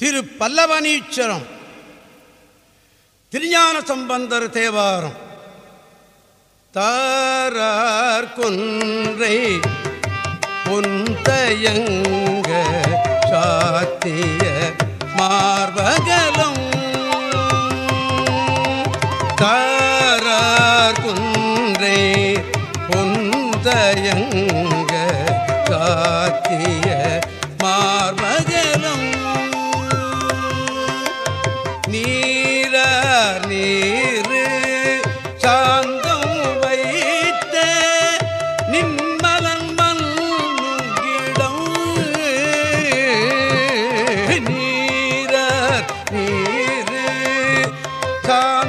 திரு பல்லவனீச்சரம் திருஞான சம்பந்தர் தேவாரம். தாரார் கொன்றை பொந்தயங்க சாத்திய மார்பகலம். தாரார் குன்றை பொந்தயங்க சாத்திய மார் நீர் சாந்தம் வைத்த நிம்மலன் மல்கிடம் நீர நீர் சாந்த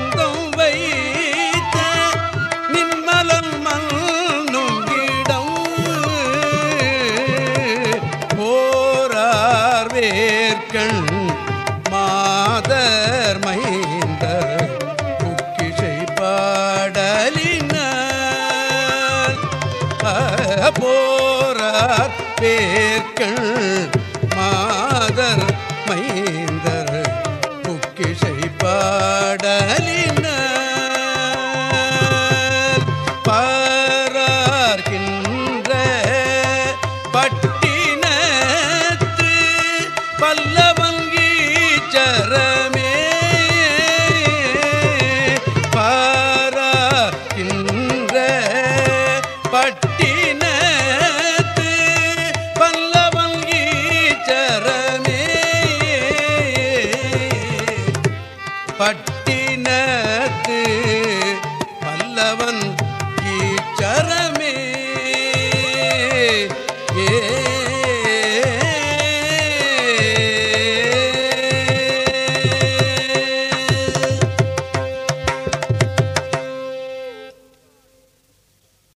போரார் பேர்கள் மாதர் மைந்தர் புக்கிசை பாடலினார். பா பட்டினத்து பல்லவன்